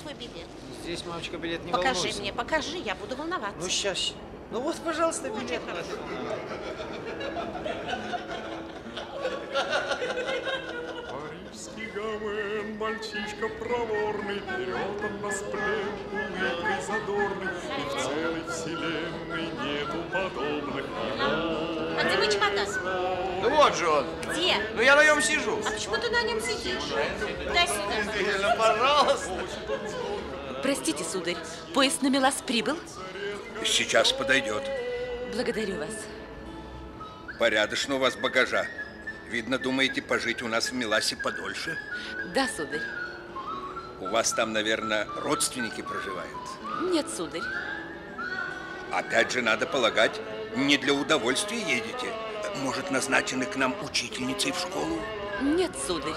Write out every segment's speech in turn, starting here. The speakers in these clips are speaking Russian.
твой билет? Здесь, мамочка, билет не покажи волнуйся. мне, покажи, я буду волноваться. Ну, сейчас. Ну вот, пожалуйста, Вот билет. Парижский гамен, мальчишка проворный, Берет он нас плен, улыбкой задорный, И в целой вселенной нету подобных ему. А где мой чемодан? Ну вот же он. Где? Ну я на нем сижу. А почему ты на нем сидишь? Дай сюда. Ну, пожалуйста. Простите, сударь, поезд на Мелас прибыл? Сейчас подойдет. Благодарю вас. Порядочно у вас багажа. Видно, думаете пожить у нас в Миласе подольше? Да, сударь. У вас там, наверное, родственники проживают. Нет, сударь. Опять же, надо полагать, не для удовольствия едете. Может, назначены к нам учительницей в школу? Нет, сударь.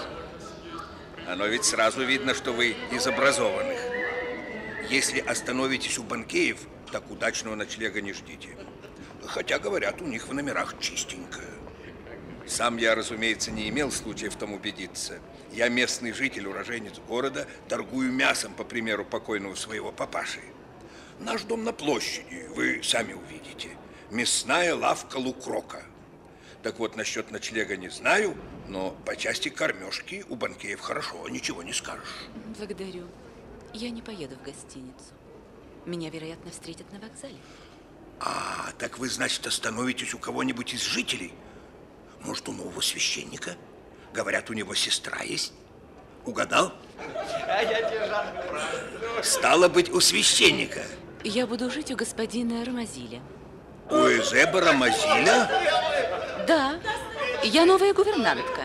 Оно ведь сразу видно, что вы из образованных. Если остановитесь у банкеев, так удачного ночлега не ждите. Хотя, говорят, у них в номерах чистенько. Сам я, разумеется, не имел случая в том убедиться. Я местный житель, уроженец города, торгую мясом, по примеру покойного своего папаши. Наш дом на площади, вы сами увидите. Мясная лавка Лукрока. Так вот, насчет ночлега не знаю, но по части кормежки у банкеев хорошо, ничего не скажешь. Благодарю. Я не поеду в гостиницу. Меня, вероятно, встретят на вокзале. А, так вы, значит, остановитесь у кого-нибудь из жителей? Может, у нового священника? Говорят, у него сестра есть. Угадал? А я тебе. Стало быть, у священника. Я буду жить у господина Рамазиля. У Эзеба Рамазиля? Да, я новая гувернантка.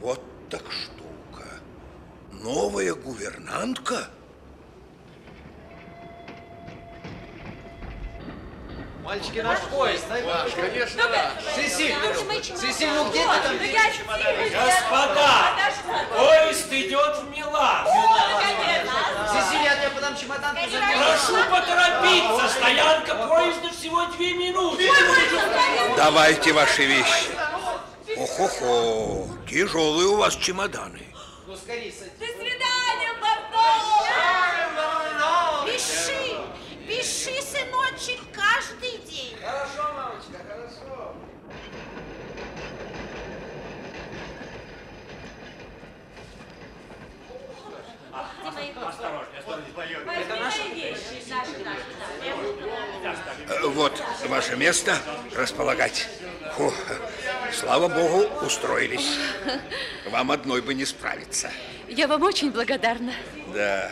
Вот так штука. Новая гувернантка? Мальчики, наш поезд. Ваш, Конечно, да. Сесиль, мои чемоданы. Сесиль, ну где ты там? Господа, поезд идет в Милан. Сесиль, я тебе подам чемодан. Прошу поторопиться, стоянка поезда всего две минуты. Давайте ваши вещи. Ох-охо, тяжелые у вас чемоданы. Ну, скорее, садись. До свидания, Бардо! Пиши, пиши, сыночек, каждый день. Хорошо, мамочка, хорошо. Вот ваше место располагать. Фу, слава богу, устроились. Вам одной бы не справиться. Я вам очень благодарна. Да,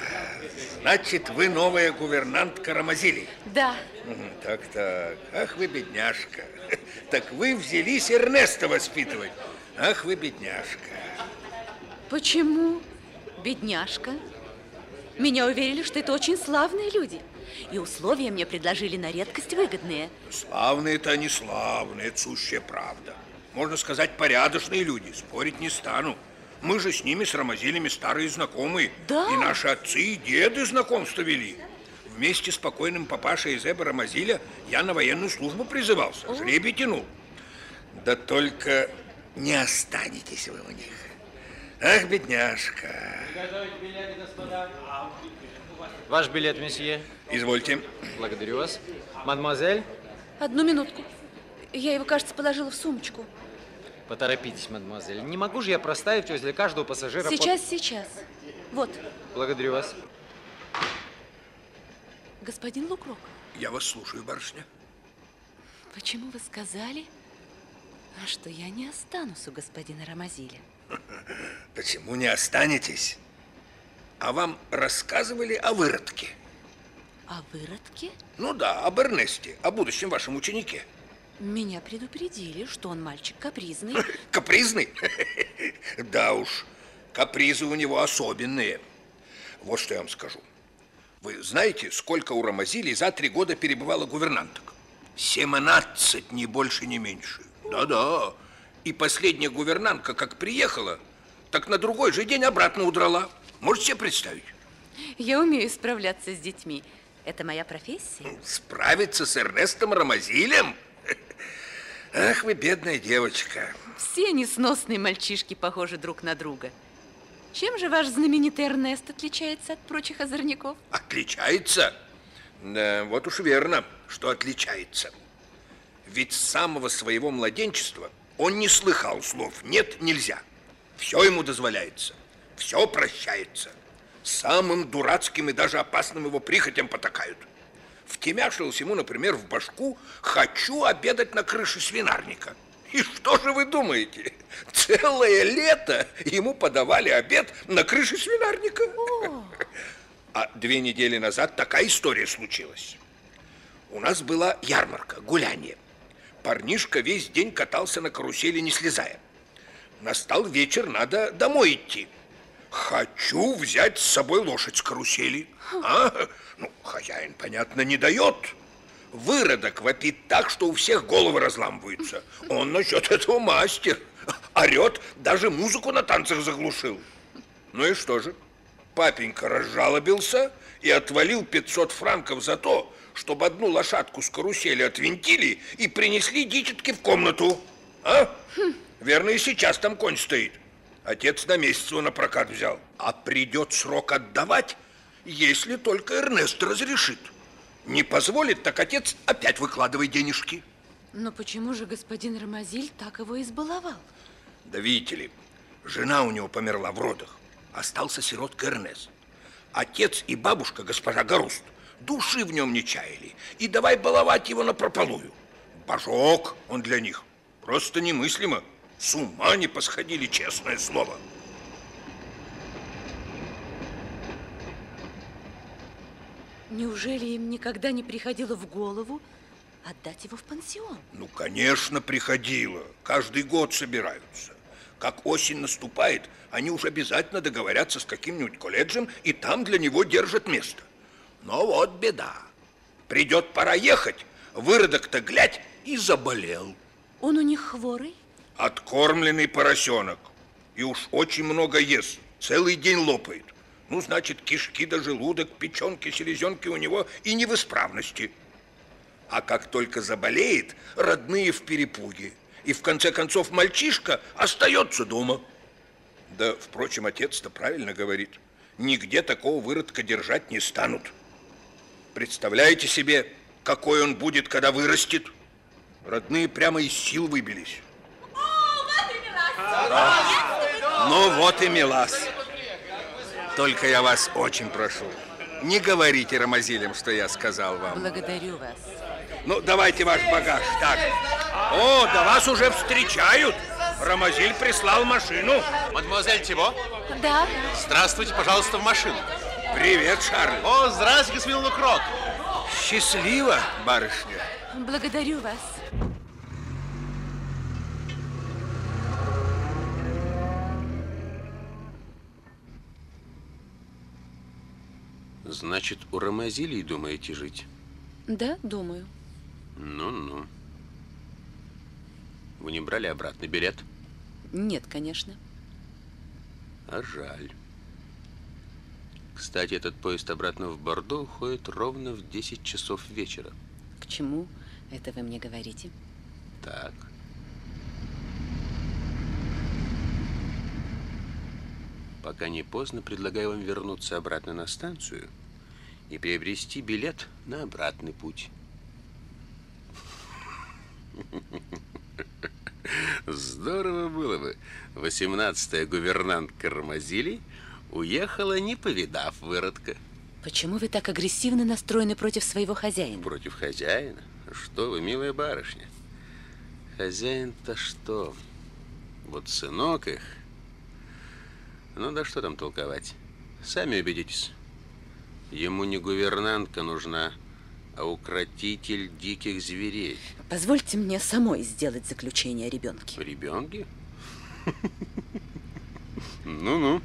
значит, вы новая гувернантка Рамазили. Да, Мгм, Так-так, ах вы бедняжка. Так вы взялись Эрнеста воспитывать. Ах вы бедняжка. почему, бедняжка? Меня уверили, что это очень славные люди. И условия мне предложили на редкость выгодные. Славные-то они славные, это сущая правда. Можно сказать, порядочные люди, спорить не стану. Мы же с ними, с Рамазилями, старые знакомые. Да. И наши отцы и деды знакомство вели. Вместе с покойным папашей Эзеба Рамазиля я на военную службу призывался, жребий тянул. Да только не останетесь вы у них. Ах, бедняжка. Ваш билет, месье. Извольте. Благодарю вас. Мадемуазель, Одну минутку. Я его, кажется, положила в сумочку. Поторопитесь, мадемуазель. Не могу же я проставить возле каждого пассажира... Сейчас, сейчас. Вот, Благодарю вас. господин Лукрок, Я вас слушаю, барышня. почему вы сказали, что я не останусь у господина Рамазиля? Почему не останетесь? А вам рассказывали о выродке? О выродке? Ну да, об Эрнесте, о будущем вашем ученике. Меня предупредили, что он мальчик капризный. Капризный? Да уж, капризы у него особенные. Вот что я вам скажу. Вы знаете, сколько у Рамазили за три года перебывало гувернанток? 17, ни больше, ни меньше. Да-да. И последняя гувернантка, как приехала, так на другой же день обратно удрала. Можете себе представить? Я умею справляться с детьми. Это моя профессия. Справиться с Эрнестом Рамазилем? Ах, вы бедная девочка. Все несносные мальчишки похожи друг на друга. Чем же ваш знаменитый Эрнест отличается от прочих озорников? Отличается? Да, вот уж верно, что отличается. Ведь с самого своего младенчества он не слыхал слов «нет, нельзя». Все ему дозволяется, все прощается. Самым дурацким и даже опасным его прихотям потакают. Втемяшилось ему, например, в башку «хочу обедать на крыше свинарника». И что же вы думаете? Целое лето ему подавали обед на крыше свинарника. А две недели назад такая история случилась. У нас была ярмарка, гуляние. Парнишка весь день катался на карусели, не слезая. Настал вечер, надо домой идти. Хочу взять с собой лошадь с карусели. А? Ну, хозяин, понятно, не дает. Выродок вопит так, что у всех головы разламываются. Он насчет этого мастер. Орет, даже музыку на танцах заглушил. Ну и что же? Папенька разжалобился и отвалил 500 франков за то, чтобы одну лошадку с карусели отвинтили и принесли дичетки в комнату. А? Верно, и сейчас там конь стоит. Отец на месяц его на прокат взял. А придет срок отдавать, если только Эрнест разрешит. Не позволит, так отец опять выкладывай денежки. Но почему же господин Рамазиль так его избаловал? Да видите ли, жена у него померла в родах. Остался сиротка Эрнест. Отец и бабушка, госпожа Гаруст, души в нем не чаяли. И давай баловать его на прополую. Божок он для них. Просто немыслимо. С ума не посходили, честное слово. Неужели им никогда не приходило в голову отдать его в пансион? Ну, конечно, приходило. Каждый год собираются. Как осень наступает, они уж обязательно договорятся с каким-нибудь колледжем, и там для него держат место. Но вот беда. Придет пора ехать, выродок-то глядь и заболел. Он у них хворый? Откормленный поросенок. И уж очень много ест. Целый день лопает. Ну, значит, кишки да желудок, печенки, селезенки у него и не в исправности. А как только заболеет, родные в перепуге. И в конце концов мальчишка остается дома. Да, впрочем, отец-то правильно говорит. Нигде такого выродка держать не станут. Представляете себе, какой он будет, когда вырастет? Родные прямо из сил выбились. Ну вот и Милас. Только я вас очень прошу, не говорите Рамазилям, что я сказал вам. Благодарю вас. Ну, давайте ваш багаж. Так. О, да вас уже встречают. Рамазиль прислал машину. Мадемуазель Тибо, Да, здравствуйте, пожалуйста, в машину. Привет, Шарль. О, здравствуйте, господин Лукрок. Счастливо, барышня. благодарю вас. Значит, у Рамазилии думаете жить? Да, думаю. Ну-ну. Вы не брали обратный билет? Нет, конечно. А жаль. Кстати, этот поезд обратно в Бордо уходит ровно в 10 часов вечера. К чему это вы мне говорите? Так. Пока не поздно, предлагаю вам вернуться обратно на станцию и приобрести билет на обратный путь. Здорово было бы. 18-я гувернантка Рамазили уехала, не повидав выродка. Почему вы так агрессивно настроены против своего хозяина? Против хозяина? Что вы, милая барышня? Хозяин-то что? Вот сынок их. Ну да что там толковать? Сами убедитесь. Ему не гувернантка нужна, а укротитель диких зверей. Позвольте мне самой сделать заключение о ребенке. Ребенки? Ну-ну.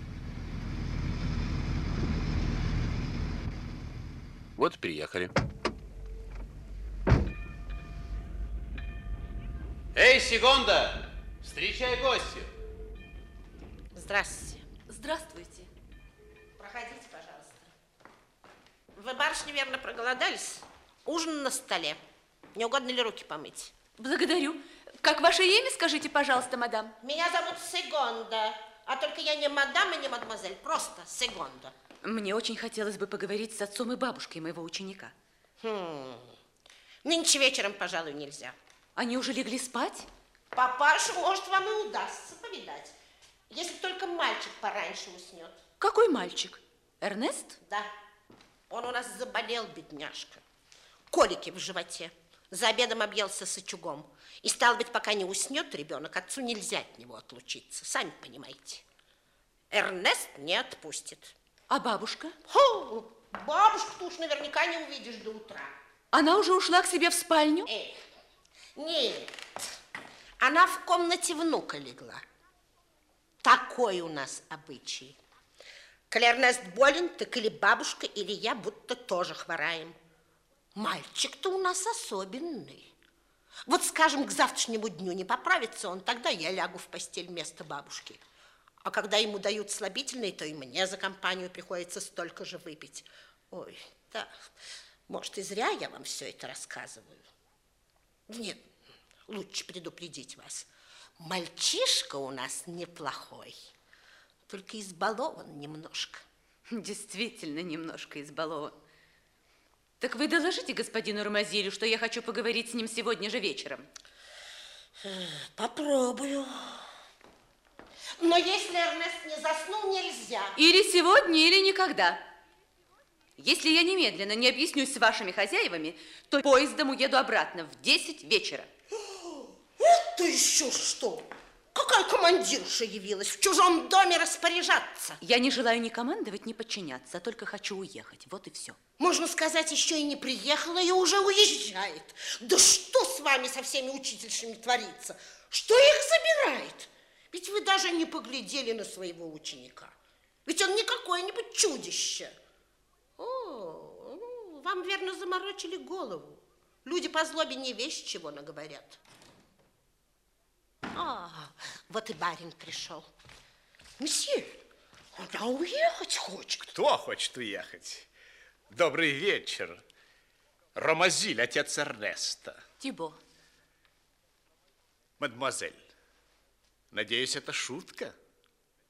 Вот приехали. Эй, Сигонда, встречай гостя. Здравствуйте. Здравствуйте. Проходите. Вы, барышня, верно проголодались? Ужин на столе. Не угодно ли руки помыть? Благодарю. Как ваше имя, скажите, пожалуйста, мадам? Меня зовут Сигонда. А только я не мадам и не мадемуазель, просто секунда. Мне очень хотелось бы поговорить с отцом и бабушкой моего ученика. Хм. Нынче вечером, пожалуй, нельзя. Они уже легли спать? Папашу, может, вам и удастся повидать, если только мальчик пораньше уснет. Какой мальчик? Эрнест? Да. Он у нас заболел, бедняжка. Колики в животе. За обедом объелся с очагом. И, стал быть, пока не уснет ребенок, отцу нельзя от него отлучиться. Сами понимаете. Эрнест не отпустит. А бабушка? Ху, бабушку-то уж наверняка не увидишь до утра. Она уже ушла к себе в спальню? Эх, нет, она в комнате внука легла. Такой у нас обычай. Коли болен, так или бабушка, или я будто тоже хвораем. Мальчик-то у нас особенный. Вот, скажем, к завтрашнему дню не поправится он, тогда я лягу в постель вместо бабушки. А когда ему дают слабительные, то и мне за компанию приходится столько же выпить. Ой, да, может, и зря я вам все это рассказываю. Нет, лучше предупредить вас. Мальчишка у нас неплохой, только избалован немножко. Действительно, немножко избалован. Так вы доложите господину Ромазилю, что я хочу поговорить с ним сегодня же вечером. Попробую. Но если Эрнест не заснул, нельзя. Или сегодня, или никогда. Если я немедленно не объяснюсь с вашими хозяевами, то поездом уеду обратно в 10 вечера. Это еще что? Какая командирша явилась в чужом доме распоряжаться? Я не желаю ни командовать, ни подчиняться, а только хочу уехать. Вот и все. Можно сказать, еще и не приехала и уже уезжает. Да что с вами со всеми учительшами творится? Что их забирает? Ведь вы даже не поглядели на своего ученика. Ведь он не какое-нибудь чудище. О, ну, вам, верно, заморочили голову. Люди по злобе не вещь чего наговорят. А, вот и барин пришел. Месье, она уехать хочет. Кто хочет уехать? Добрый вечер. Ромазиль, отец Эрнеста. Тибо. Мадемуазель, надеюсь, это шутка?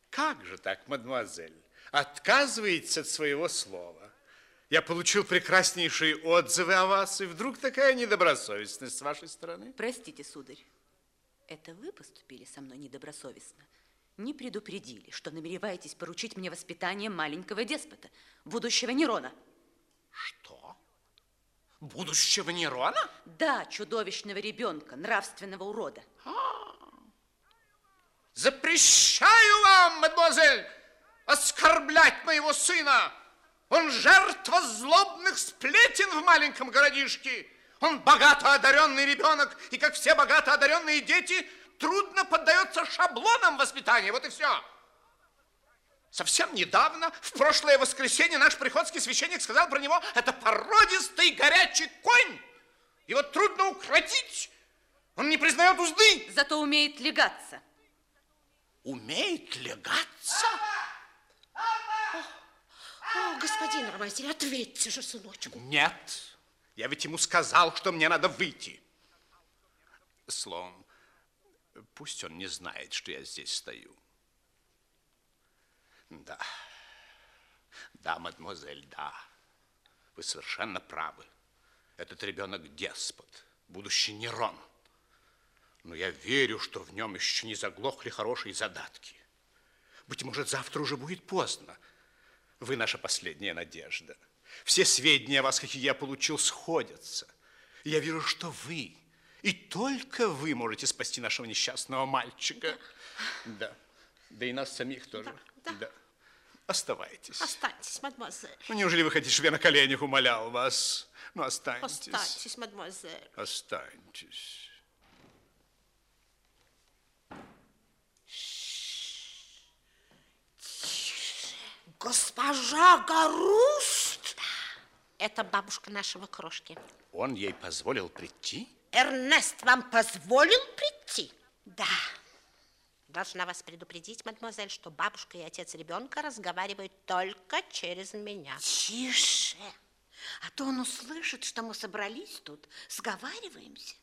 Как же так, мадемуазель? Отказываете от своего слова. Я получил прекраснейшие отзывы о вас, и вдруг такая недобросовестность с вашей стороны? Простите, сударь, это вы поступили со мной недобросовестно? Не предупредили, что намереваетесь поручить мне воспитание маленького деспота, будущего Нерона? Что? Будущего Нерона? Да, чудовищного ребенка, нравственного урода. Запрещаю вам, мадемуазель, оскорблять моего сына. Он жертва злобных сплетен в маленьком городишке. Он богато одаренный ребенок, и, как все богато одаренные дети, трудно поддается шаблонам воспитания. Вот и все. Совсем недавно, в прошлое воскресенье, наш приходский священник сказал про него, это породистый горячий конь. Его трудно укротить. Он не признает узды. Зато умеет легаться. Умеет легаться? О, господин Ромазель, ответьте же, сыночку. Нет. Я ведь ему сказал, что мне надо выйти. Словом, пусть он не знает, что я здесь стою. Да. Да, мадемуазель, да. Вы совершенно правы. Этот ребенок деспот, будущий Нерон. Но я верю, что в нем еще не заглохли хорошие задатки. Быть может, завтра уже будет поздно. Вы наша последняя надежда. Все сведения о вас, какие я получил, сходятся. Я верю, что вы, и только вы можете спасти нашего несчастного мальчика. Да. Да и нас самих тоже. Да, да. Оставайтесь. Останьтесь, мадемуазель. Ну, неужели вы хотите, чтобы я на коленях умолял вас? Ну, останьтесь. Останьтесь, мадемуазель. Останьтесь. Госпожа Гаруст? Это бабушка нашего крошки. Он ей позволил прийти? Эрнест вам позволил прийти? Да. Должна вас предупредить, мадемуазель, что бабушка и отец ребенка разговаривают только через меня. Тише, а то он услышит, что мы собрались тут, сговариваемся.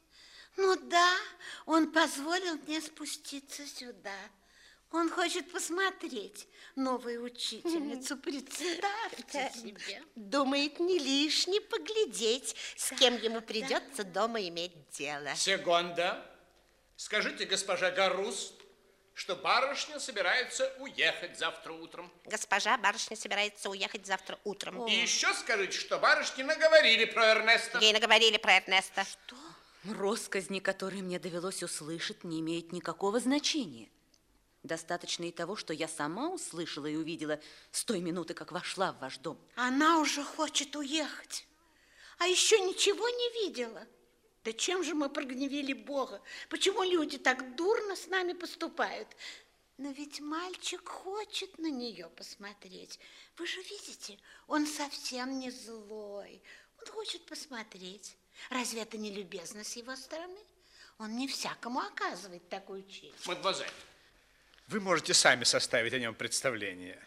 Ну да, он позволил мне спуститься сюда. Он хочет посмотреть новую учительницу. Представьте себе. Думает, не лишне поглядеть, с кем ему придется дома иметь дело. Секунда. Скажите, госпожа Гарус, что барышня собирается уехать завтра утром. Госпожа барышня собирается уехать завтра утром. И еще скажите, что барышни наговорили про Эрнеста. Ей наговорили про Эрнеста. Что? Росказни, которые мне довелось услышать, не имеют никакого значения. Достаточно и того, что я сама услышала и увидела с той минуты, как вошла в ваш дом. Она уже хочет уехать, а еще ничего не видела. Да чем же мы прогневили Бога? Почему люди так дурно с нами поступают? Но ведь мальчик хочет на нее посмотреть. Вы же видите, он совсем не злой. Он хочет посмотреть. Разве это не любезно с его стороны? Он не всякому оказывает такую честь. Мадемуазель, Вы можете сами составить о нем представление.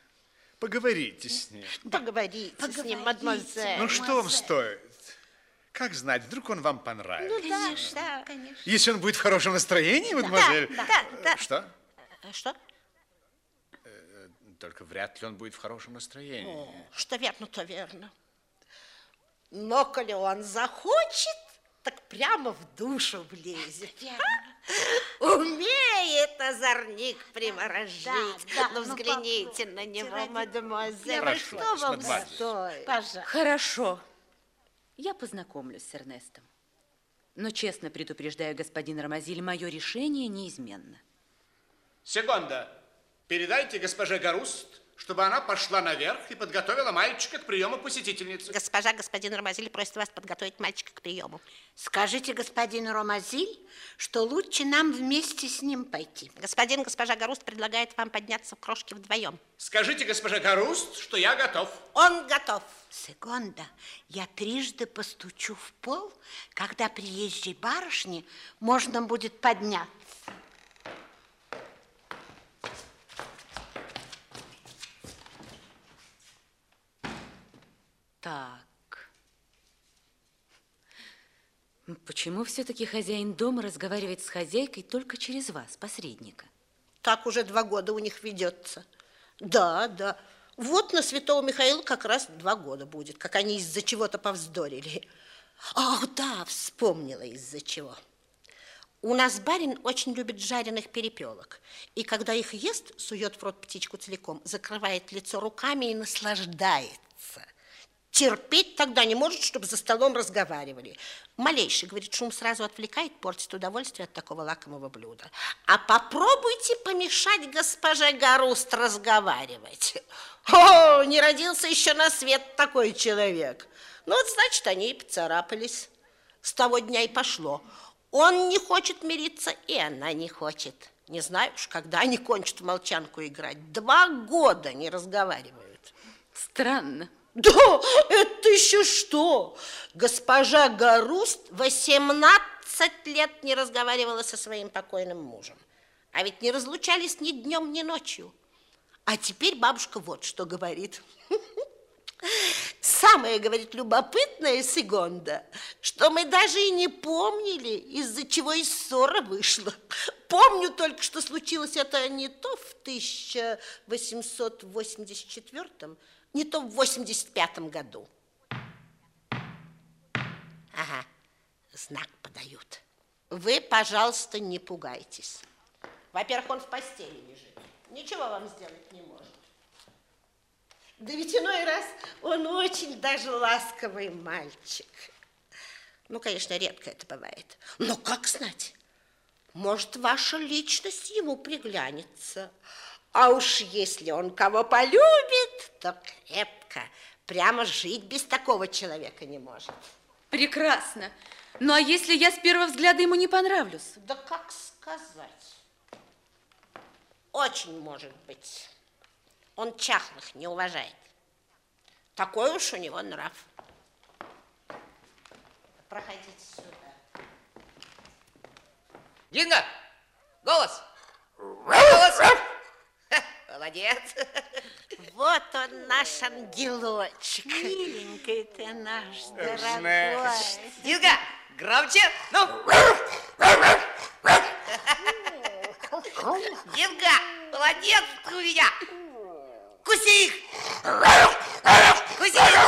Поговорите с ним. Поговорите, с ним, мадемуазель. Ну, что вам стоит? Как знать, вдруг он вам понравится. Ну, да, да, конечно. Если он будет в хорошем настроении, мадемуазель. Да, да, да. Что? Э, Что? Только вряд ли он будет в хорошем настроении. О, что верно, то верно. Но коли он захочет, так прямо в душу влезет. Умеет озорник приворожить. да, ну, ну, взгляните на него, ради- мадемуазель. Прошу что вам стоит? Пожалуйста. Хорошо. Я познакомлюсь с Эрнестом. Но честно предупреждаю господина Рамазиль, мое решение неизменно. Секунда. Передайте госпоже Гаруст, чтобы она пошла наверх и подготовила мальчика к приему посетительницы. Госпожа, господин Рамазиль просит вас подготовить мальчика к приему. Скажите господину Ромазиль, что лучше нам вместе с ним пойти. Господин, госпожа Гаруст предлагает вам подняться в крошки вдвоем. Скажите госпоже Гаруст, что я готов. Он готов. Секунда, я трижды постучу в пол, когда приезжей барышне можно будет подняться. Так. Почему все-таки хозяин дома разговаривает с хозяйкой только через вас, посредника? Так уже два года у них ведется. Да, да. Вот на святого Михаила как раз два года будет, как они из-за чего-то повздорили. Ах, да, вспомнила из-за чего. У нас барин очень любит жареных перепелок. И когда их ест, сует в рот птичку целиком, закрывает лицо руками и наслаждается. Терпеть тогда не может, чтобы за столом разговаривали. Малейший, говорит, шум сразу отвлекает, портит удовольствие от такого лакомого блюда. А попробуйте помешать госпоже Гаруст разговаривать. О, не родился еще на свет такой человек. Ну вот, значит, они и поцарапались. С того дня и пошло. Он не хочет мириться, и она не хочет. Не знаю уж, когда они кончат в молчанку играть. Два года не разговаривают. Странно. Да, это еще что? Госпожа Гаруст 18 лет не разговаривала со своим покойным мужем. А ведь не разлучались ни днем, ни ночью. А теперь бабушка вот что говорит. Самое, говорит, любопытное, Сигонда, что мы даже и не помнили, из-за чего и ссора вышла. Помню только, что случилось это не то в 1884 не то в 85-м году. Ага, знак подают. Вы, пожалуйста, не пугайтесь. Во-первых, он в постели лежит. Ничего вам сделать не может. Да ведь иной раз он очень даже ласковый мальчик. Ну, конечно, редко это бывает. Но как знать? Может, ваша личность ему приглянется. А уж если он кого полюбит, то крепко. Прямо жить без такого человека не может. Прекрасно. Ну, а если я с первого взгляда ему не понравлюсь? Да как сказать? Очень может быть. Он чахлых не уважает. Такой уж у него нрав. Проходите сюда. Динго! Голос! Голос! Молодец. Вот он, наш ангелочек. Миленький ты наш, дорогой. Динго, громче! Ну! Динго, Молодец ты у меня. Куси их. Куси их,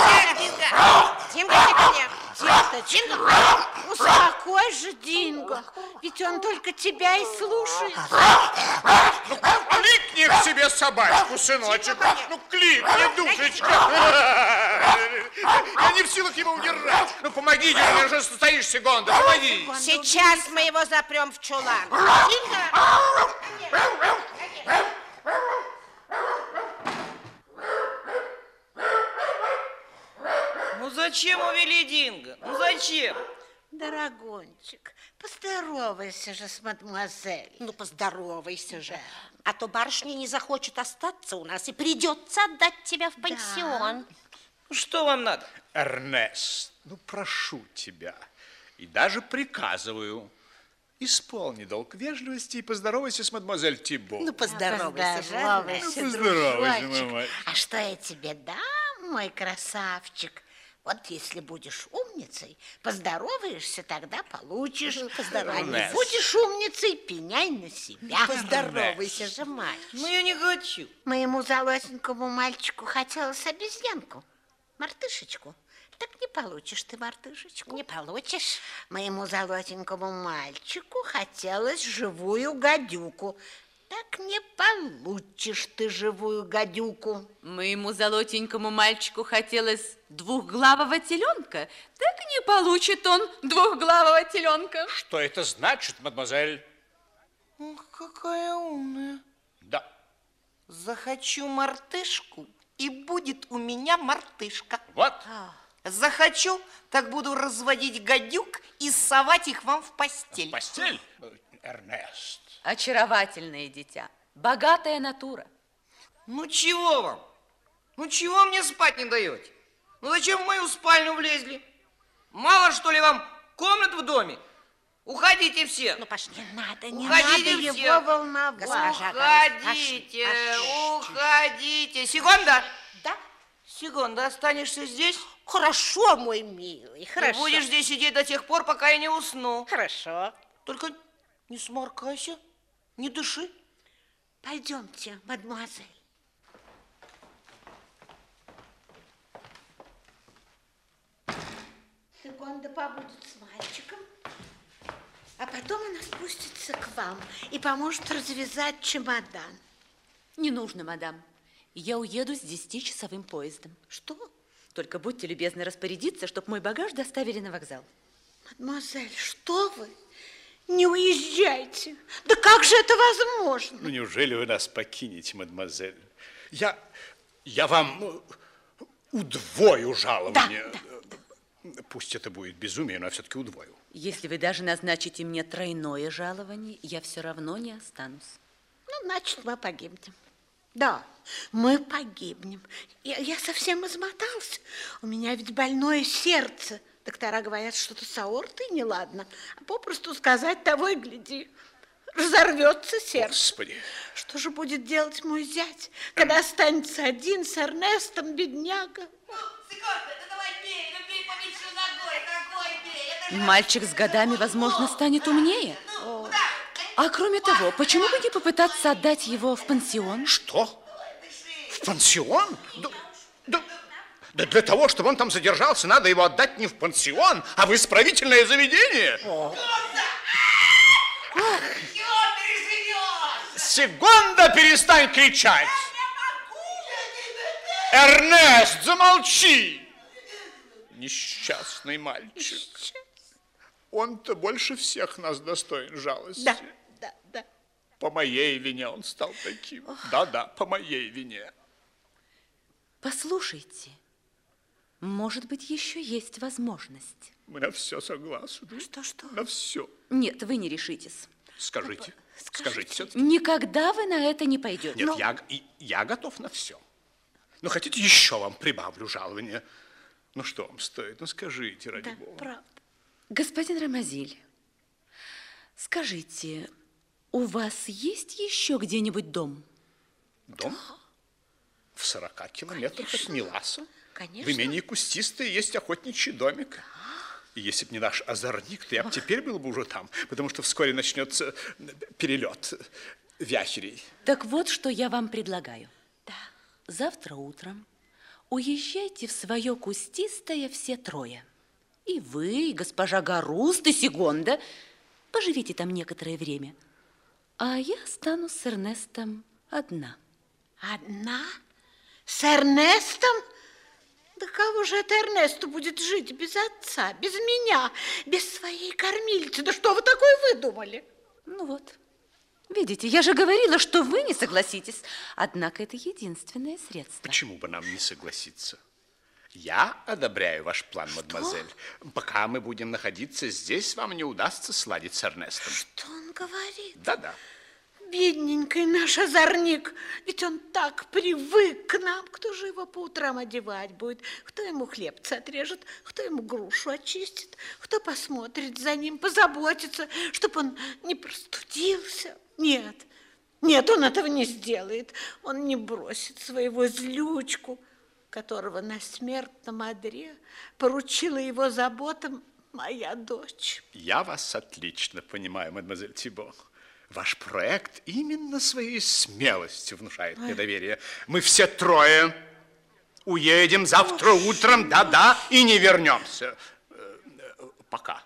иди ко мне. Деточка, успокой же, Динго. Ведь он только тебя и слушает. Кликни к себе собачку, сыночек. Ну, кликни, душечка. Я не в силах его удержать. Ну, помогите мне, что стоишь, Сегонда, помоги. Сейчас мы его запрем в чулан. Динго! Ну зачем увели Динго? Ну зачем? Дорогончик, поздоровайся же с мадемуазель. Ну, поздоровайся же. А то барышня не захочет остаться у нас и придется отдать тебя в пансион. Ну что вам надо? Эрнест, ну, прошу тебя, и даже приказываю, исполни долг вежливости и поздоровайся с мадемуазель Тибо. Ну, поздоровайся же, Поздоровайся, Ну, поздоровайся, дружочек. мамач. А что я тебе дам, мой красавчик? Вот если будешь умницей, поздороваешься, тогда получишь. А не будешь умницей, пеняй на себя. Поздоровайся же, мать. Ну я не хочу. Моему золотенькому мальчику хотелось обезьянку, мартышечку. Так не получишь ты мартышечку. Не получишь. Моему золотенькому мальчику хотелось живую гадюку. Так не получишь ты живую гадюку. Моему золотенькому мальчику хотелось двухглавого теленка. Так не получит он двухглавого теленка. Что это значит, мадемуазель? Ох, какая умная. Да. Захочу мартышку, и будет у меня мартышка. Вот. Захочу, так буду разводить гадюк и совать их вам в постель. Постель? Эрнест. Очаровательное дитя, богатая натура. Ну чего вам? Ну чего мне спать не даете? Ну зачем в мою спальню влезли? Мало что ли вам комнат в доме? Уходите все. Ну, пошли. Не надо, не Уходите надо все. его волновать. Госпожа. Уходите, Пошли, уходите. Секунда. Да? Секунда, останешься здесь? Хорошо, мой милый, Ты хорошо. будешь здесь сидеть до тех пор, пока я не усну. Хорошо. Только не сморкайся, не дыши. Пойдемте, мадемуазель. Сегонда побудет с мальчиком, а потом она спустится к вам и поможет развязать чемодан. Не нужно, мадам. Я уеду с десятичасовым поездом. Что? Только будьте любезны распорядиться, чтобы мой багаж доставили на вокзал. Мадемуазель, что вы? Не уезжайте. Да как же это возможно? Ну, неужели вы нас покинете, мадемуазель? Я, я вам э, удвою жалование. Пусть это будет безумие, но я все-таки удвою. Если вы даже назначите мне тройное жалование, я все равно не останусь. Ну, значит, мы погибнем. Да, мы погибнем. Я, я совсем измотался. У меня ведь больное сердце. Доктора говорят, что-то с аортой неладно. А попросту сказать того и гляди. Разорвется сердце. Господи. Что же будет делать мой зять, когда останется один с Эрнестом, бедняга? Мальчик с годами, возможно, станет умнее. А кроме того, почему бы не попытаться отдать его в пансион? Что? В пансион? Да, да, да для того, чтобы он там задержался, надо его отдать не в пансион, а в исправительное заведение. Секунда, перестань кричать! Эрнест, замолчи! Несчастный мальчик. Он-то больше всех нас достоин жалости. Да, да, да. По моей вине он стал таким. Да-да, по моей вине. Послушайте, может быть, еще есть возможность. Мы на все согласны. Что, что? На все. Нет, вы не решитесь. Скажите, скажите все-таки. Никогда вы на это не пойдете. Нет, я, и- я готов на все. Но хотите, еще вам прибавлю жалование. Ну, что вам стоит? Ну, скажите, ради Да, бога. правда. Господин Рамазиль, скажите, у вас есть еще где-нибудь дом? Дом? В 40 километрах от Миласа. Конечно. В имении Кустистое есть охотничий домик. И если бы не наш озорник, то я бы теперь был бы уже там, потому что вскоре начнется перелет. вяхерей. Так вот, что я вам предлагаю. Да. Завтра утром уезжайте в свое кустистое все трое. И вы, и госпожа Гаруст, и Сигонда. Поживите там некоторое время. А я останусь с Эрнестом одна. Одна? С Эрнестом? Да кого же это Эрнесту будет жить без отца, без меня, без своей кормильцы? Да что вы такое выдумали? Ну вот, видите, я же говорила, что вы не согласитесь. Однако это единственное средство. Почему бы нам не согласиться? Я одобряю ваш план, мадемуазель. Пока мы будем находиться здесь, вам не удастся сладить с Эрнестом. Что он говорит? Да-да. Бедненький наш озорник, ведь он так привык к нам. Кто же его по утрам одевать будет? Кто ему хлебца отрежет? Кто ему грушу очистит? Кто посмотрит за ним, позаботится, чтобы он не простудился? Нет, нет, он этого не сделает. Он не бросит своего злючку, которого на смертном одре поручила его заботам моя дочь. Я вас отлично понимаю, мадемуазель Тибо. Ваш проект именно своей смелостью внушает мне доверие. Мы все трое уедем завтра утром, да-да, и не вернемся. Э, Пока.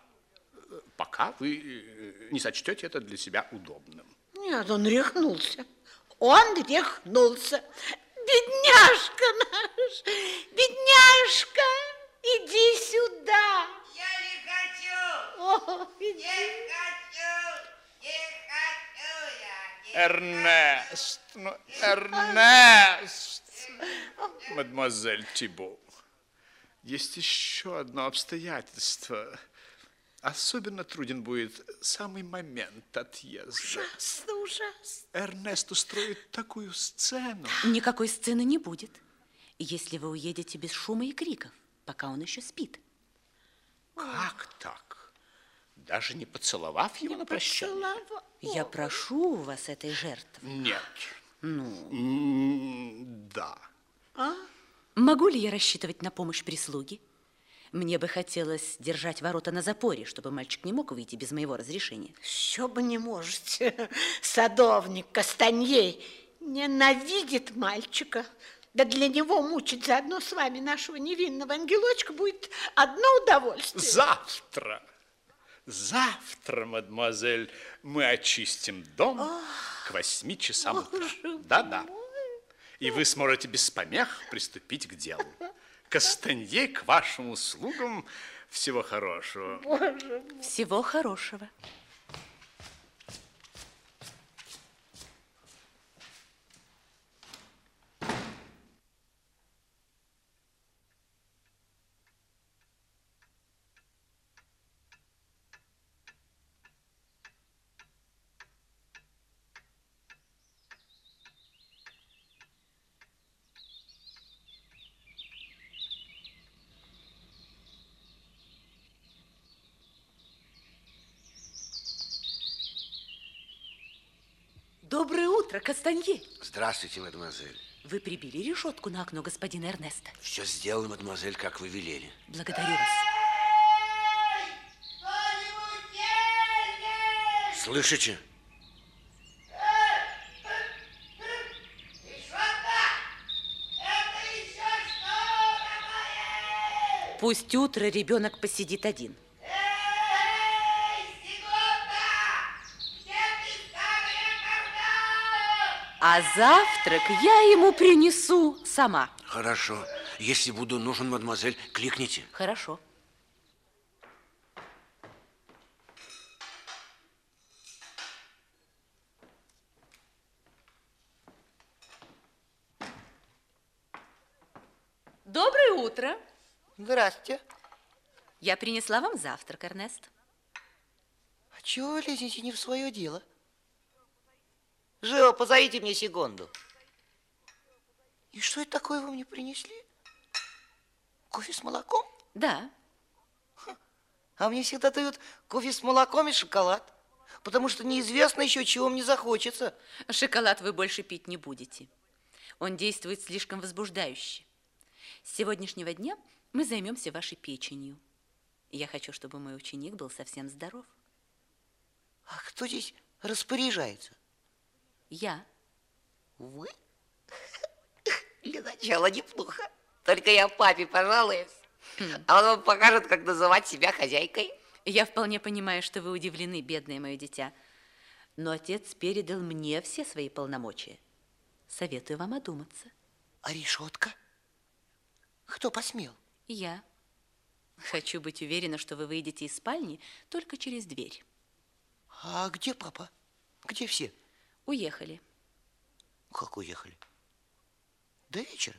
Пока вы э, не сочтете это для себя удобным. Нет, он рехнулся. Он рехнулся. Бедняжка наш, бедняжка, иди сюда. Я не хочу. О, иди. Не хочу. Не Эрнест, ну, Эрнест. Мадемуазель Тибо, есть еще одно обстоятельство. Особенно труден будет самый момент отъезда. Ужасно, ужасно. Эрнест устроит такую сцену. Никакой сцены не будет, если вы уедете без шума и криков, пока он еще спит. Как так? Даже не поцеловав его на прощание? Я прошу у вас этой жертвы. Нет. Ну, Да. могу ли я рассчитывать на помощь прислуги? Мне бы хотелось держать ворота на запоре, чтобы мальчик не мог выйти без моего разрешения. Еще бы не можете. Садовник Кастаньей ненавидит мальчика. Да для него мучить заодно с вами нашего невинного ангелочка будет одно удовольствие. Завтра. Завтра, мадемуазель, мы очистим дом к восьми часам утра. Да-да. И вы сможете без помех приступить к делу. Кастанье к вашим услугам. Всего хорошего. Всего хорошего. Доброе утро, Кастанье. Здравствуйте, мадемуазель. Вы прибили решетку на окно господина Эрнеста. Все сделано, мадемуазель, как вы велели. Благодарю вас. Слышите? Пусть утро ребенок посидит один. А завтрак я ему принесу сама. Хорошо. Если буду нужен, мадемуазель, кликните. Хорошо. Доброе утро. Здрасте. Я принесла вам завтрак, Эрнест. А чего вы лезете не в свое дело? Живо, позовите мне Сигонду. И что это такое вы мне принесли? Кофе с молоком? Да. А мне всегда дают кофе с молоком и шоколад. Потому что неизвестно еще, чего мне захочется. Шоколад вы больше пить не будете. Он действует слишком возбуждающе. С сегодняшнего дня мы займемся вашей печенью. Я хочу, чтобы мой ученик был совсем здоров. А кто здесь распоряжается? Я. Вы? Для начала неплохо. Только я папе пожалуюсь. А он вам покажет, как называть себя хозяйкой. Я вполне понимаю, что вы удивлены, бедное мое дитя. Но отец передал мне все свои полномочия. Советую вам одуматься. А решетка? Кто посмел? Я. Хочу быть уверена, что вы выйдете из спальни только через дверь. А где папа? Где все? Уехали. Как уехали? До вечера?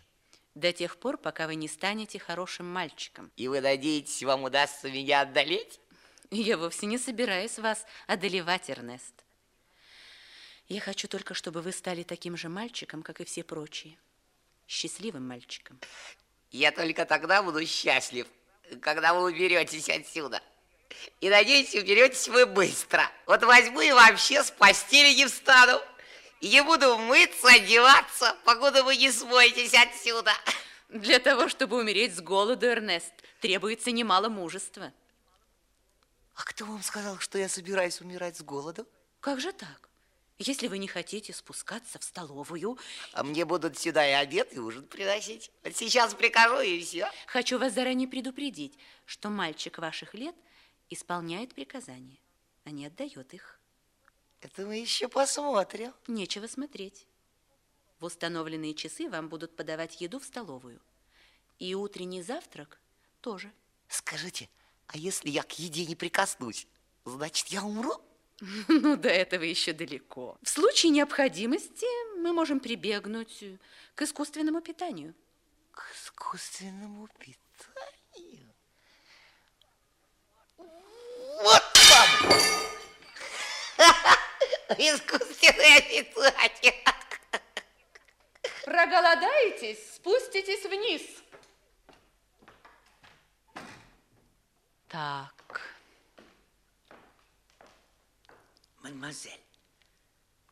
До тех пор, пока вы не станете хорошим мальчиком. И вы надеетесь, вам удастся меня одолеть? Я вовсе не собираюсь вас одолевать, Эрнест. Я хочу только, чтобы вы стали таким же мальчиком, как и все прочие. Счастливым мальчиком. Я только тогда буду счастлив, когда вы уберетесь отсюда. И надеюсь, уберетесь вы быстро. Вот возьму и вообще с постели не встану. И не буду мыться, одеваться, покуда вы не смоетесь отсюда. Для того, чтобы умереть с голоду, Эрнест, требуется немало мужества. А кто вам сказал, что я собираюсь умирать с голоду? Как же так? Если вы не хотите спускаться в столовую... А мне будут сюда и обед, и ужин приносить. Вот сейчас прикажу, и все. Хочу вас заранее предупредить, что мальчик ваших лет исполняет приказания, а не отдает их. Это мы еще посмотрим. Нечего смотреть. В установленные часы вам будут подавать еду в столовую. И утренний завтрак тоже. Скажите, а если я к еде не прикоснусь, значит, я умру? Ну, до этого еще далеко. В случае необходимости мы можем прибегнуть к искусственному питанию. К искусственному питанию? Вот вам! Искусственное питание! Проголодаетесь, спуститесь вниз. Так. Мадемуазель,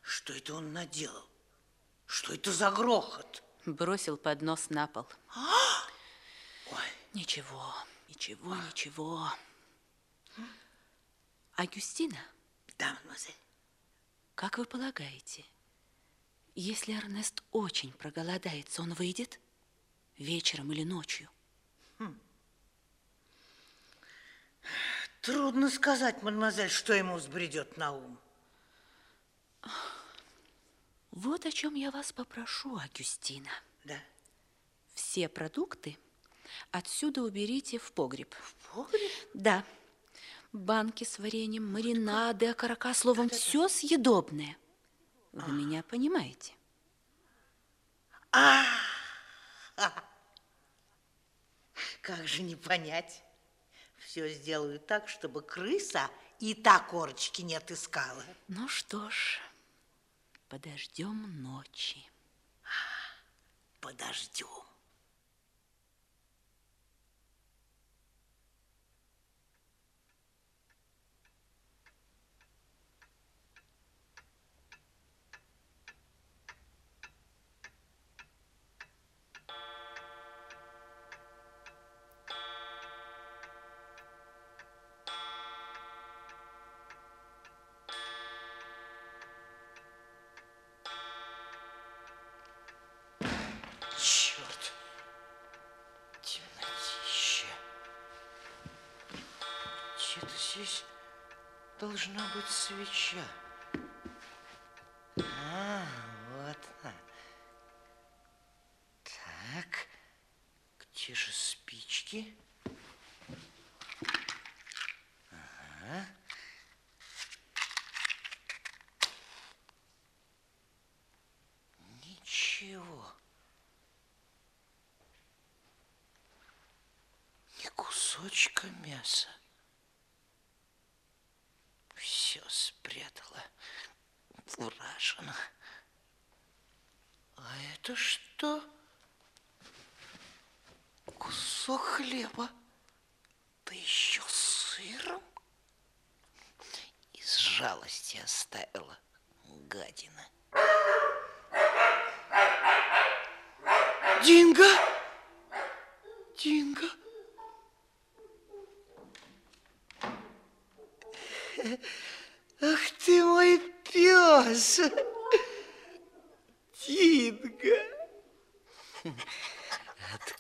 что это он наделал? Что это за грохот? Бросил поднос на пол. Ой. Ничего, ничего, ничего. Агюстина? Да, мадемуазель. Как вы полагаете, если Эрнест очень проголодается, он выйдет вечером или ночью? Хм. Трудно сказать, мадемуазель, что ему взбредет на ум. Вот о чем я вас попрошу, Агюстина. Да. Все продукты отсюда уберите в погреб. В погреб? Да. Банки с вареньем, маринады, окорока, словом, все съедобное. Вы меня понимаете? А, как же не понять? Все сделаю так, чтобы крыса и та корочки не отыскала. Ну что ж, подождем ночи. Подождем. Должна быть свеча. А, вот она. Так, где же спички? Ага. Ничего. Ни кусочка мяса. Все спрятала. Уражена. А это что? Кусок хлеба. Да еще с сыром. Из жалости оставила гадина. Динго! Динго! Ах ты мой пес!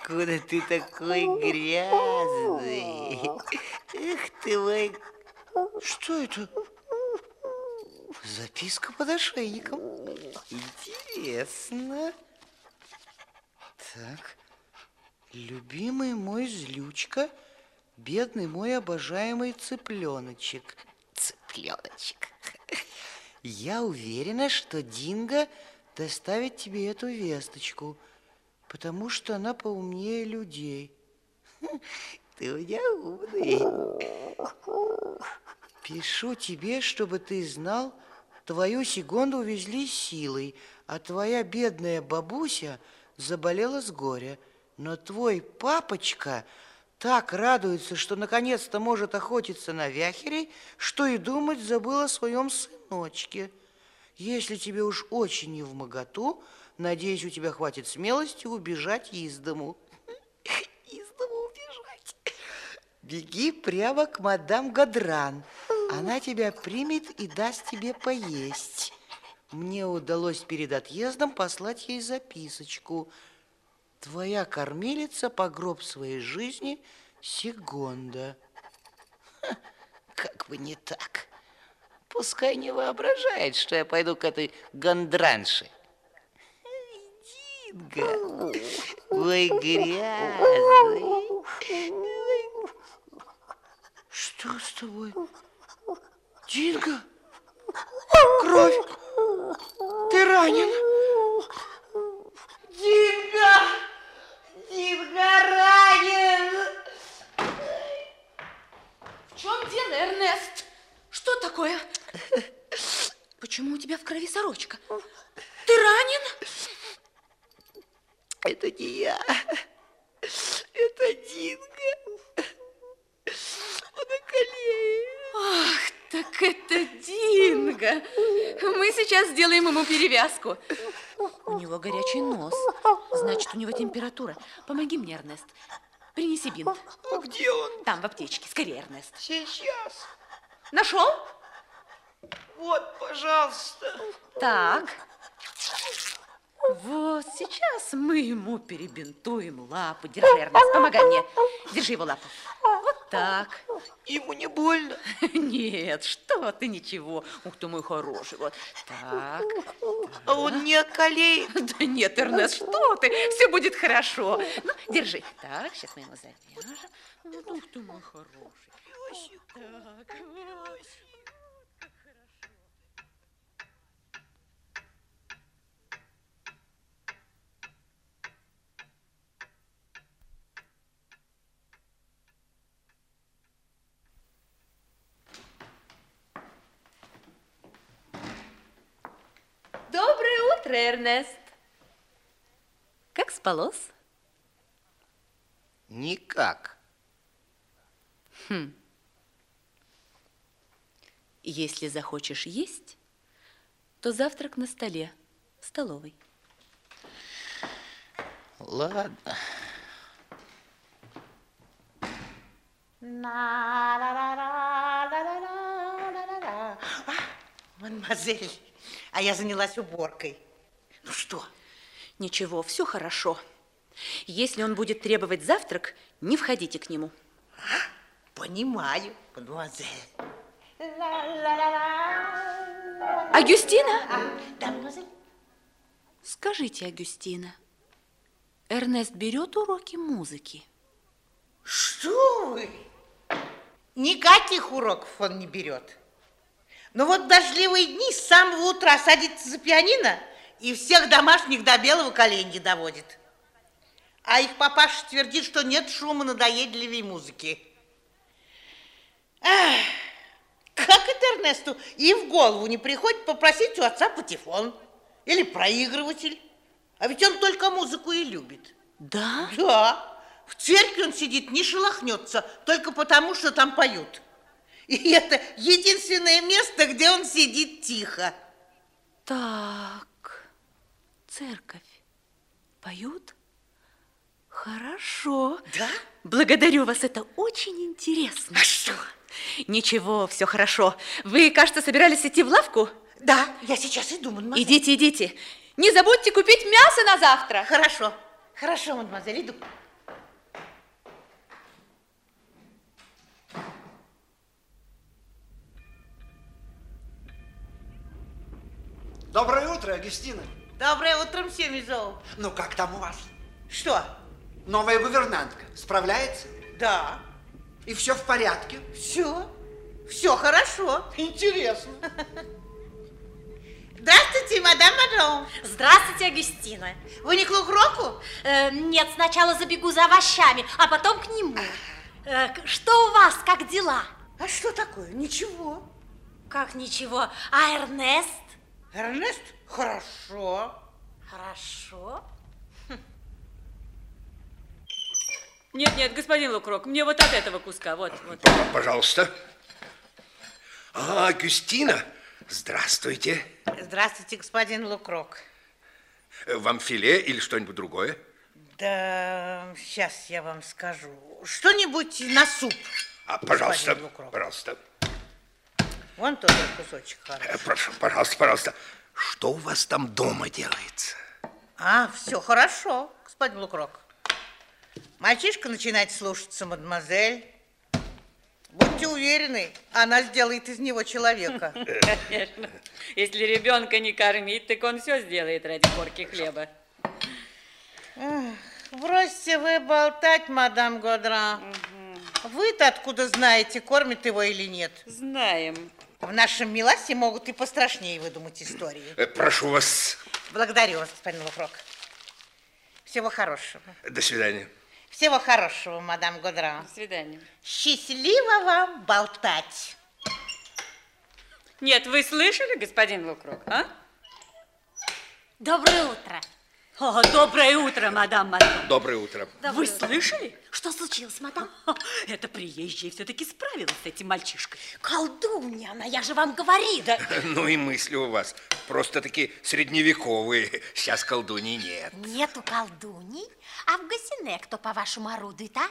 Откуда ты такой грязный? Эх ты мой... Что это? Записка под ошейником. Интересно. Так, любимый мой злючка, бедный мой обожаемый цыпленочек. Цыпленочек. Я уверена, что Динго доставит тебе эту весточку, потому что она поумнее людей. Ты у меня умный. Пишу тебе, чтобы ты знал, твою Сигонду увезли силой, а твоя бедная бабуся заболела с горя. Но твой папочка так радуется, что наконец-то может охотиться на вяхерей, что и думать забыл о своем сыночке. Если тебе уж очень не в моготу, надеюсь, у тебя хватит смелости убежать из дому. Из дома убежать. Беги прямо к мадам Гадран. Она тебя примет и даст тебе поесть. Мне удалось перед отъездом послать ей записочку. Твоя кормилица по гроб своей жизни Сигонда. Ха, Как бы не так. Пускай не воображает, что я пойду к этой гондранше. Динго, ой, грязный. Что с тобой? Динго? Кровь! Ты ранен? Динго! Динго ранен! В чем дело, Эрнест? Что такое? Почему у тебя в крови сорочка? Ты ранен? Это не я. Это Динго. Он околеет. Ах, так это Динго. Мы сейчас сделаем ему перевязку. У него горячий нос. Значит, у него температура. Помоги мне, Эрнест. Принеси бинт. Где он? Там, в аптечке. Скорее, Эрнест. Сейчас. Нашел? Вот, пожалуйста. Так. Вот сейчас мы ему перебинтуем лапу. Держи, Эрнест, помогай мне. Держи его лапу. Вот так. Ему не больно? Нет, что ты, ничего. Ух ты мой хороший. Вот так. А он не околеет? Да нет, Эрнест, что ты? Все будет хорошо. Ну, держи. Так, сейчас мы его завяжем. Вот, ух ты мой хороший. Так, Доброе утро, Эрнест. Как спалось? Никак. Хм. Если захочешь есть, то завтрак на столе, в столовой. Ладно. А, мадемуазель, а я занялась уборкой. Ну что? Ничего, все хорошо. Если он будет требовать завтрак, не входите к нему. Понимаю, мадемуазель. Агюстина? Да, мадемуазель. Скажите, Агюстина, Эрнест берет уроки музыки? Что вы? Никаких уроков он не берет. Но вот дождливые дни с самого утра садится за пианино и всех домашних до белого коленя доводит. А их папаша твердит, что нет шума надоедливей музыки. Ах, как это Эрнесту и в голову не приходит попросить у отца патефон или проигрыватель? А ведь он только музыку и любит. Да? Да. В церкви он сидит, не шелохнется, только потому, что там поют. И это единственное место, где он сидит тихо. Так, церковь. Поют? Хорошо. Да? Благодарю вас, это очень интересно. А что? Ничего, все хорошо. Вы, кажется, собирались идти в лавку? Да, я сейчас иду, мадемуазель. Идите, идите. Не забудьте купить мясо на завтра. Хорошо, хорошо, мадемуазель, иду. Доброе утро, Агустина. Доброе утро, мсье Мизо. Ну, как там у вас? Что? Новая гувернантка справляется? Да. И все в порядке? Все. Все хорошо. Интересно. Здравствуйте, мадам Мадрон. Здравствуйте, Агустина. Вы не к Лукроку? Э, нет, сначала забегу за овощами, а потом к нему. Э, что у вас, как дела? А что такое? Ничего. Как ничего? А Эрнест? Эрнест? Хорошо. Хорошо. Нет, нет, господин Лукрок, мне вот от этого куска, вот, вот. Пожалуйста. А, Агюстина, здравствуйте. Здравствуйте, господин Лукрок. Вам филе или что-нибудь другое? Да, сейчас я вам скажу. Что-нибудь на суп. А, пожалуйста, пожалуйста. Вон тот кусочек хороший. Э, Прошу, пожалуйста, пожалуйста. Что у вас там дома делается? А, все хорошо, господин Лукрок. Мальчишка начинает слушаться, мадемуазель. Будьте уверены, она сделает из него человека. Конечно. Если ребенка не кормить, так он все сделает ради корки хлеба. Бросьте вы болтать, мадам Годра. Вы-то откуда знаете, кормит его или нет? Знаем. В нашем Миласе могут и пострашнее выдумать истории. Э, Прошу вас, Благодарю вас, господин Лукрок. Всего хорошего. до свидания. Всего хорошего, мадам Годра. До свидания. Счастливо вам болтать. Нет, вы слышали, господин Лукрок, а? Доброе утро. О, доброе утро, мадам Матрон. Доброе утро. Вы слышали? Что случилось, мадам? Это приезжая все-таки справилась с этим мальчишкой. Колдунья она, я же вам говорила. Ну и мысли у вас просто-таки средневековые. Сейчас колдуней нет. Нету колдуней, а в Гасине кто, по-вашему, орудует, а?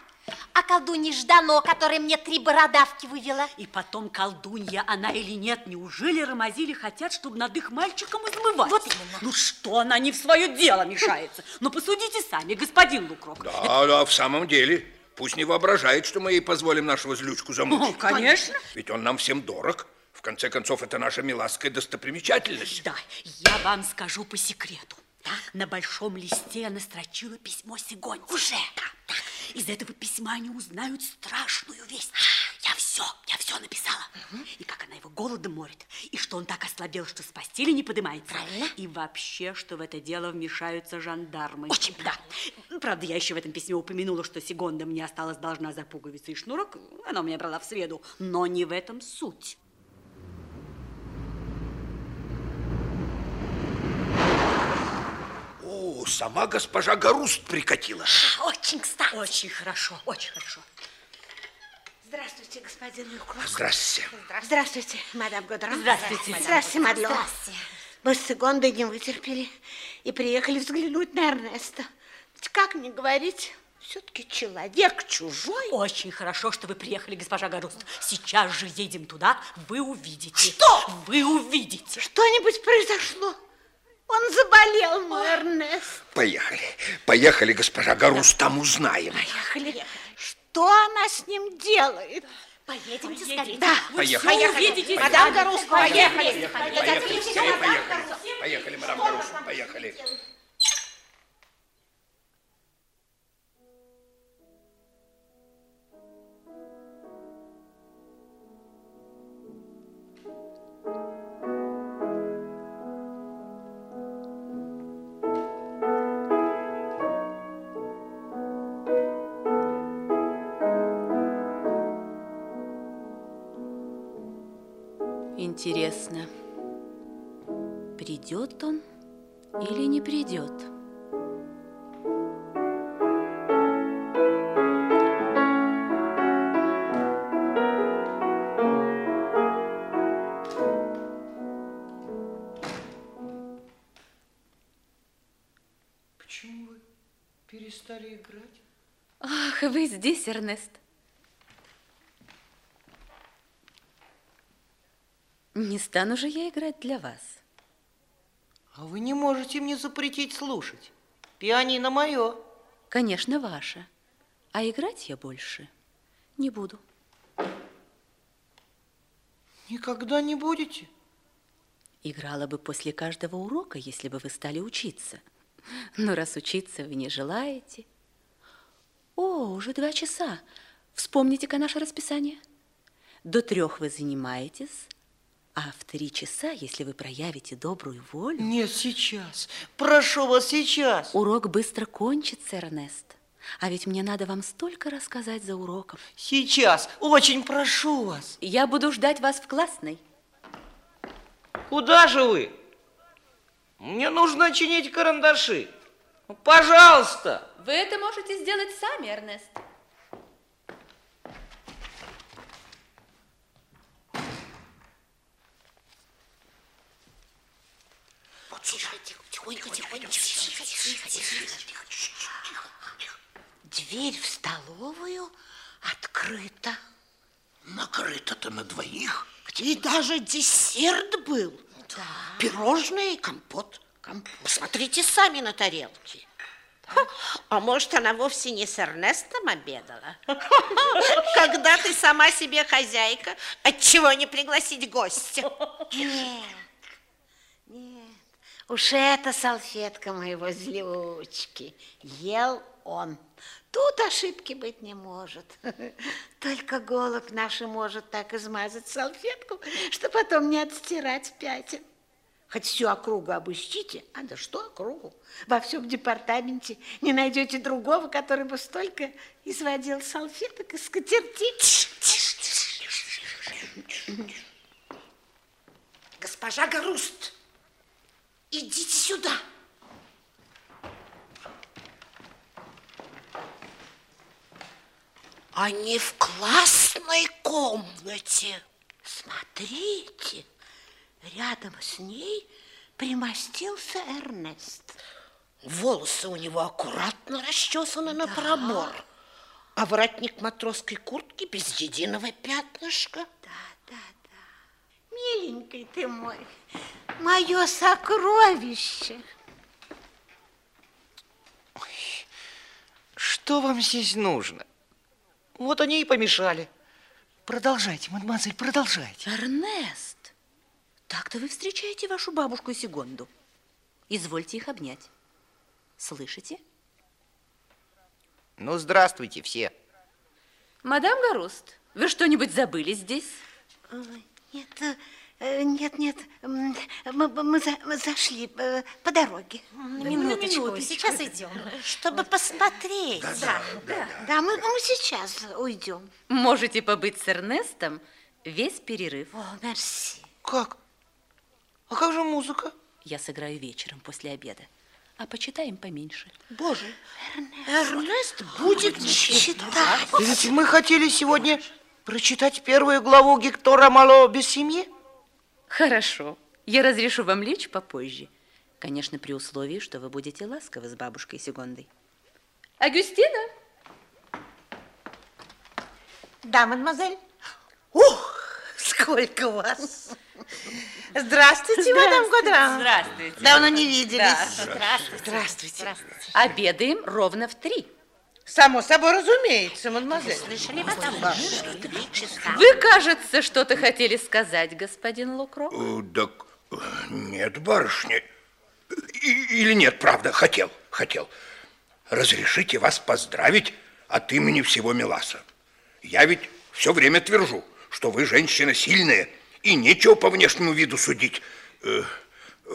А колдунья Ждано, которая мне три бородавки вывела. И потом колдунья она или нет, неужели Ромазили хотят, чтобы над их мальчиком измываться? Вот именно. Ну что она не в свое дело мешается? Ну посудите сами, господин Лукрок. Да, да, в самом деле. Пусть не воображает, что мы ей позволим нашего злючку замучить. О, конечно. Ведь он нам всем дорог. В конце концов, это наша миласская достопримечательность. Да, я вам скажу по секрету. На большом листе она строчила письмо Сигонь. Уже? Да, да. Из этого письма они узнают страшную весть. Я все, я все написала. И как она его голодом морит, и что он так ослабел, что с постели не поднимается. Правильно. И вообще, что в это дело вмешаются жандармы. Очень да. Правда, я еще в этом письме упомянула, что Сигонда мне осталась должна за пуговицы и шнурок. Она у меня брала в среду. Но не в этом суть. О, сама госпожа Гаруст прикатила. Очень кстати. Очень хорошо, очень хорошо. Здравствуйте, господин Лукрок. Здравствуйте. Здравствуйте, мадам Годра. Здравствуйте, мадам Здравствуйте. Мадло. Здравствуйте. Мы с Игондой не вытерпели и приехали взглянуть на Эрнеста. Ведь как не говорить, все-таки человек чужой. Очень хорошо, что вы приехали, госпожа Гаруст. Сейчас же едем туда, вы увидите. Что? Вы увидите. Что-нибудь произошло. Он заболел, мой Эрнест. Поехали. Поехали, госпожа Гаруст, там узнаем. Поехали. Что она с ним делает? Поедемте скорее. Да. Поехали. Поехали. увидите Мадам. Гарус, поехали. Поехали, скорее поехали. Поехали, мадам Гаруст, поехали. Интересно, придет он или не придет? Почему вы перестали играть? Ах, вы здесь, Эрнест. Не стану же я играть для вас. А вы не можете мне запретить слушать. Пианино мое. Конечно, ваше. А играть я больше не буду. Никогда не будете? Играла бы после каждого урока, если бы вы стали учиться. Но раз учиться вы не желаете... О, уже два часа. Вспомните-ка наше расписание. До трех вы занимаетесь, а в три часа, если вы проявите добрую волю... Нет, сейчас. Прошу вас, сейчас. Урок быстро кончится, Эрнест. А ведь мне надо вам столько рассказать за уроком. Сейчас. Очень прошу вас. Я буду ждать вас в классной. Куда же вы? Мне нужно чинить карандаши. Пожалуйста. Вы это можете сделать сами, Эрнест. Тихо, тихо, тихонько, тихонько, тихо, тихо, тихо, тихо. Дверь в столовую открыта. Накрыто-то на двоих. И даже десерт был. Да. Пирожные и компот. компот. Посмотрите сами на тарелки. А может, она вовсе не с Эрнестом обедала? Когда ты сама себе хозяйка, отчего не пригласить гостя? Нет, нет. Уж эта салфетка моего злючки. Ел он. Тут ошибки быть не может. Только голубь наш и может так измазать салфетку, что потом не отстирать пятен. Хоть всю округу обыщите, а да что округу? Во всем департаменте не найдете другого, который бы столько изводил салфеток и скатертей. Госпожа Гаруст, идите сюда. Они в классной комнате. Смотрите, рядом с ней примостился Эрнест. Волосы у него аккуратно расчесаны на пробор, а воротник матросской куртки без единого пятнышка. Миленький ты мой, мое сокровище. Что вам здесь нужно? Вот они и помешали. Продолжайте, мадемуазель, продолжайте. Эрнест, так-то вы встречаете вашу бабушку и Сигонду. Извольте их обнять. Слышите? Ну, здравствуйте все. Мадам Гаруст, вы что-нибудь забыли здесь? Нет, э, нет, нет, м, мы, мы за- мы зашли э, по дороге. минуточку, сейчас идем. Чтобы посмотреть. Да, да, да, мы, мы сейчас уйдем. Можете побыть с Эрнестом весь перерыв. О, мерси. Как? А как же музыка? Я сыграю вечером после обеда, а почитаем поменьше. Боже, Эрнест будет читать. Ведь мы хотели сегодня прочитать первую главу Гектора Мало без семьи. Хорошо, я разрешу вам лечь попозже. Конечно, при условии, что вы будете ласковы с бабушкой Сигондой. Агюстина? Да, мадемуазель. Ух, сколько вас. Здравствуйте, мадам Годран. Здравствуйте. Давно не виделись. Да. Здравствуйте. Здравствуйте. Обедаем ровно в три. Само собой разумеется, мадемуазель. Слышали, мадам? Три часа. Вы, кажется, что-то хотели сказать, господин Лукро? Э, Так э, нет, барышня. И- Или нет, правда, хотел, хотел. Разрешите вас поздравить от имени всего Меласа. Я ведь все время твержу, что вы женщина сильная, и нечего по внешнему виду судить. Э,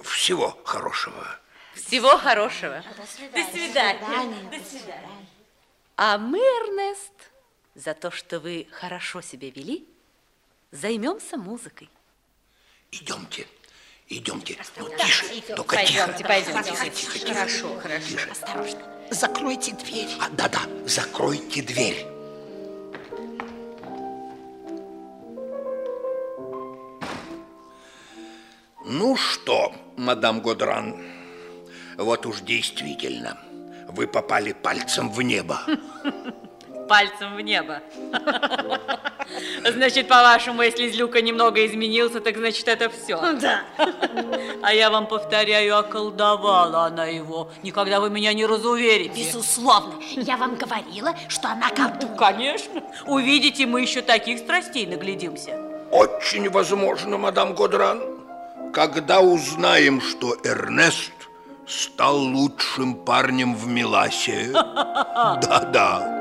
Всего хорошего. Всего хорошего. До свидания. До свидания. А мы, Эрнест, за то, что вы хорошо себя вели, займемся музыкой. Идемте, идемте. Ну, тише, только тихо. Пойдемте, пойдемте. Тихо, тихо, тихо. Хорошо, хорошо. Тише. Осторожно. Закройте дверь. А, да-да, закройте дверь. Ну что, мадам Годран, вот уж действительно, вы попали пальцем в небо. Пальцем в небо. Значит, по-вашему, если Злюка немного изменился, так значит, это все. Да. А я вам повторяю, околдовала она его. Никогда вы меня не разуверите. Безусловно, я вам говорила, что она колдунья. Конечно. Увидите, мы еще таких страстей наглядимся. Очень возможно, мадам Годран. когда узнаем, что Эрнест стал лучшим парнем в Миласе. Да-да.